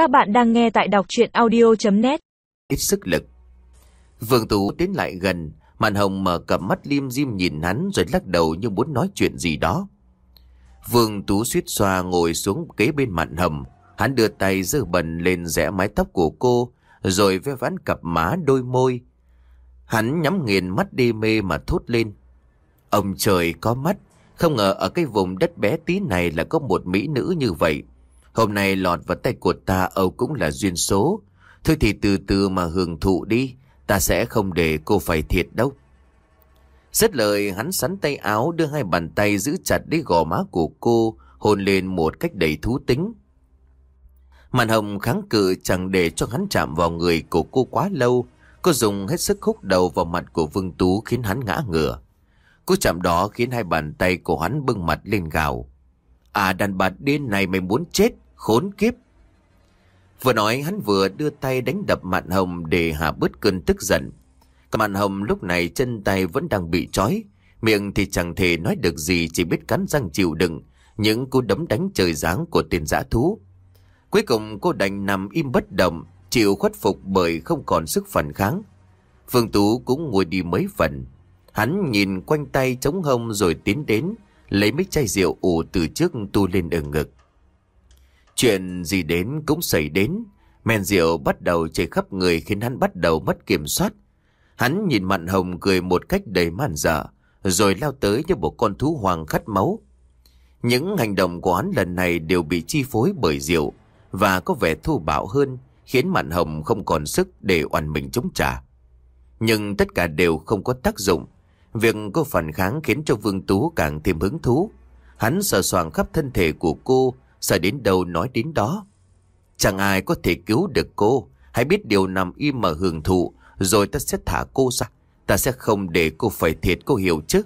Các bạn đang nghe tại đọc chuyện audio.net Ít sức lực. Vương Tú tiến lại gần, Màn hồng mở cặp mắt liêm diêm nhìn hắn Rồi lắc đầu như muốn nói chuyện gì đó. Vương Tú suýt xoa ngồi xuống kế bên màn hầm Hắn đưa tay dơ bẩn lên rẽ mái tóc của cô, Rồi ve vãn cặp má, đôi môi. Hắn nhắm nghiền mắt đê mê mà thốt lên. Ông trời có mắt, Không ngờ ở cái vùng đất bé tí này là có một mỹ nữ như vậy. Hôm nay lọt vào tay của ta, Âu cũng là duyên số. Thôi thì từ từ mà hưởng thụ đi, Ta sẽ không để cô phải thiệt đâu. Xét lời, hắn sắn tay áo, Đưa hai bàn tay giữ chặt lấy gò má của cô, Hôn lên một cách đầy thú tính. Màn hồng kháng cự chẳng để cho hắn chạm vào người của cô quá lâu. Cô dùng hết sức húc đầu vào mặt của Vương Tú khiến hắn ngã ngửa. Cú chạm đó khiến hai bàn tay của hắn bưng mặt lên gào. À đàn bà điên này mày muốn chết, Khốn kiếp. Vừa nói, hắn vừa đưa tay đánh đập mạn hồng Để hạ bớt cơn tức giận. Cả mạn hồng lúc này chân tay vẫn đang bị trói, Miệng thì chẳng thể nói được gì, Chỉ biết cắn răng chịu đựng Những cú đấm đánh trời giáng của tiền giã thú. Cuối cùng, cô đành nằm im bất động, Chịu khuất phục bởi không còn sức phản kháng. Phương Tú cũng ngồi đi mấy phần. Hắn nhìn quanh tay chống hông rồi tiến đến Lấy mấy chai rượu ủ từ trước tu lên ở ngực. Chuyện gì đến cũng xảy đến. Men rượu bắt đầu chảy khắp người khiến hắn bắt đầu mất kiểm soát. Hắn nhìn mặn hồng cười một cách đầy man dở, Rồi lao tới như một con thú hoàng khát máu. Những hành động của hắn lần này đều bị chi phối bởi rượu Và có vẻ thô bạo hơn, Khiến mặn hồng không còn sức để oằn mình chống trả. Nhưng tất cả đều không có tác dụng. Việc cô phản kháng khiến cho Vương Tú càng thêm hứng thú. Hắn sờ soạng khắp thân thể của cô, sợ đến đâu nói đến đó. Chẳng ai có thể cứu được cô, hãy biết điều nằm im mà hưởng thụ, rồi ta sẽ thả cô ra. Ta sẽ không để cô phải thiệt cô hiểu chứ.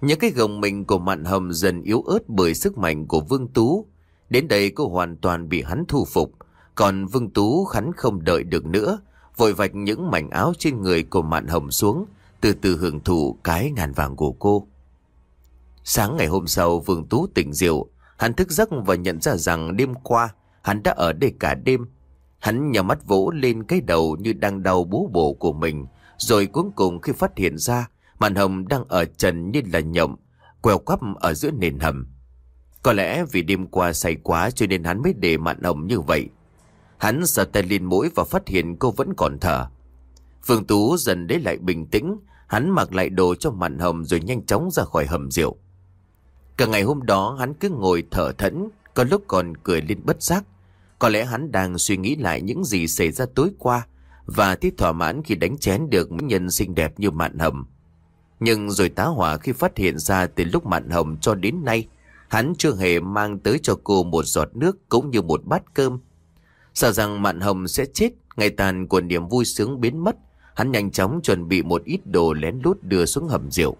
Những cái gồng mình của mạn hầm dần yếu ớt bởi sức mạnh của Vương Tú. Đến đây cô hoàn toàn bị hắn thu phục. Còn Vương Tú hắn không đợi được nữa, vội vạch những mảnh áo trên người của mạn hồng xuống, từ từ hưởng thụ cái ngàn vàng của cô. Sáng ngày hôm sau Vương Tú tỉnh rượu, hắn thức giấc và nhận ra rằng đêm qua hắn đã ở đây cả đêm. Hắn nhắm mắt vỗ lên cái đầu như đang đau bú bổ của mình, rồi cuối cùng khi phát hiện ra màn hồng đang ở trần như là nhộng, queo quắp ở giữa nền hầm. Có lẽ vì đêm qua say quá cho nên hắn mới để mạn hồng như vậy. Hắn sờ tay lên mũi và phát hiện cô vẫn còn thở. Phương Tú dần lấy lại bình tĩnh, Hắn mặc lại đồ cho mặn hầm rồi nhanh chóng ra khỏi hầm rượu. Cả ngày hôm đó hắn cứ ngồi thở thẫn, có lúc còn cười lên bất giác. Có lẽ hắn đang suy nghĩ lại những gì xảy ra tối qua và thích thỏa mãn khi đánh chén được mỹ nhân xinh đẹp như mạn hầm. Nhưng rồi tá hỏa khi phát hiện ra từ lúc mạn hầm cho đến nay, hắn chưa hề mang tới cho cô một giọt nước cũng như một bát cơm. Sợ rằng mạn hầm sẽ chết, ngày tàn của niềm vui sướng biến mất, Hắn nhanh chóng chuẩn bị một ít đồ lén lút đưa xuống hầm rượu.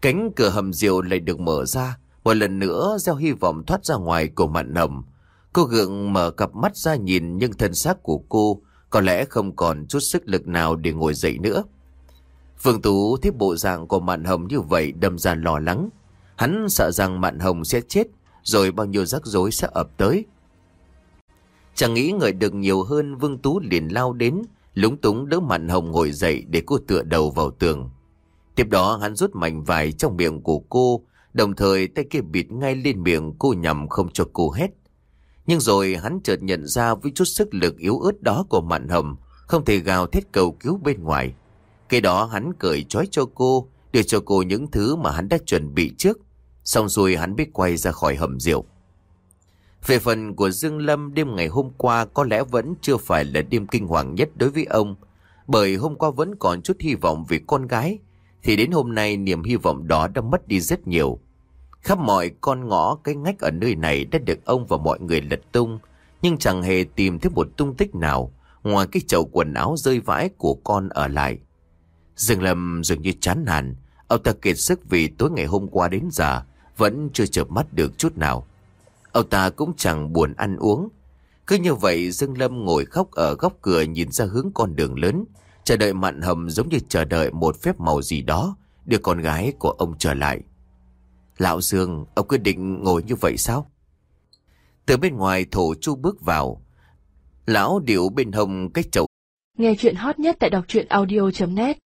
Cánh cửa hầm rượu lại được mở ra, một lần nữa gieo hy vọng thoát ra ngoài của Mạn hầm. Cô gượng mở cặp mắt ra nhìn nhưng thân xác của cô có lẽ không còn chút sức lực nào để ngồi dậy nữa. Phương Tú thấy bộ dạng của mạn hồng như vậy đâm ra lo lắng. Hắn sợ rằng mạn hồng sẽ chết, rồi bao nhiêu rắc rối sẽ ập tới. Chẳng nghĩ người được nhiều hơn Vương Tú liền lao đến, lúng túng đỡ mặn hồng ngồi dậy để cô tựa đầu vào tường. Tiếp đó hắn rút mảnh vải trong miệng của cô, đồng thời tay kia bịt ngay lên miệng cô nhằm không cho cô hét. Nhưng rồi hắn chợt nhận ra với chút sức lực yếu ớt đó của mặn hồng, không thể gào thét cầu cứu bên ngoài. Kế đó hắn cởi trói cho cô, đưa cho cô những thứ mà hắn đã chuẩn bị trước. Xong rồi hắn biết quay ra khỏi hầm rượu. Về phần của Dương Lâm, đêm ngày hôm qua có lẽ vẫn chưa phải là đêm kinh hoàng nhất đối với ông. Bởi hôm qua vẫn còn chút hy vọng về con gái. Thì đến hôm nay niềm hy vọng đó đã mất đi rất nhiều. Khắp mọi con ngõ, cái ngách ở nơi này đã được ông và mọi người lật tung. Nhưng chẳng hề tìm thấy một tung tích nào ngoài cái chậu quần áo rơi vãi của con ở lại. Dương Lâm dường như chán nản. Ông ta kiệt sức vì tối ngày hôm qua đến giờ vẫn chưa chợp mắt được chút nào. Ông ta cũng chẳng buồn ăn uống. Cứ như vậy Dương Lâm ngồi khóc ở góc cửa nhìn ra hướng con đường lớn, chờ đợi mặn hầm giống như chờ đợi một phép màu gì đó đưa con gái của ông trở lại. Lão Dương, ông quyết định ngồi như vậy sao? Từ bên ngoài thổ chu bước vào. Lão điệu bên hông cách chậu. Nghe chuyện hot nhất tại đọc truyện audio.net